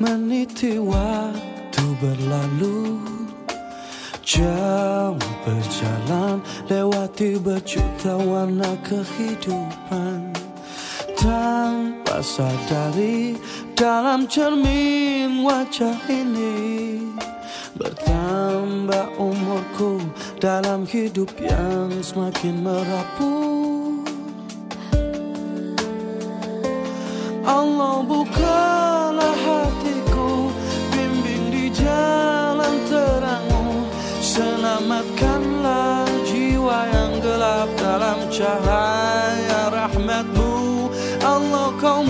meniti waktu berlalu. Jam berjalan lewati berjuta warna kehidupan. Tanpa sadari dalam cermin wajah ini Bertambah umurku dalam hidup yang semakin merapuh Allah bukalah hatiku Bimbing di jalan terangmu. Selamatkanlah jiwa yang gelap dalam cahaya rahmatmu. Allah kau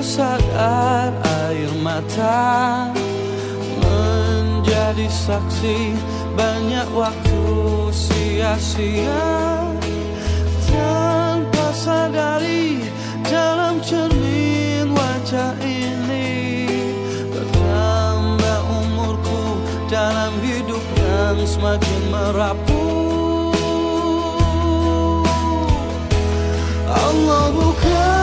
sadar air mata Menjadi saksi banyak waktu sia-sia. Tanpa sadari dalam cermin wajah ini Bertambah umurku dalam hidup yang semakin merapuh Allah bukalah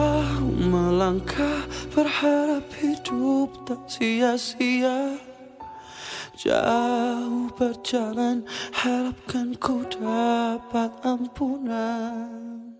Jauh melangkah berharap hidup tak sia-sia. Jauh berjalan harapkan ku dapat ampunan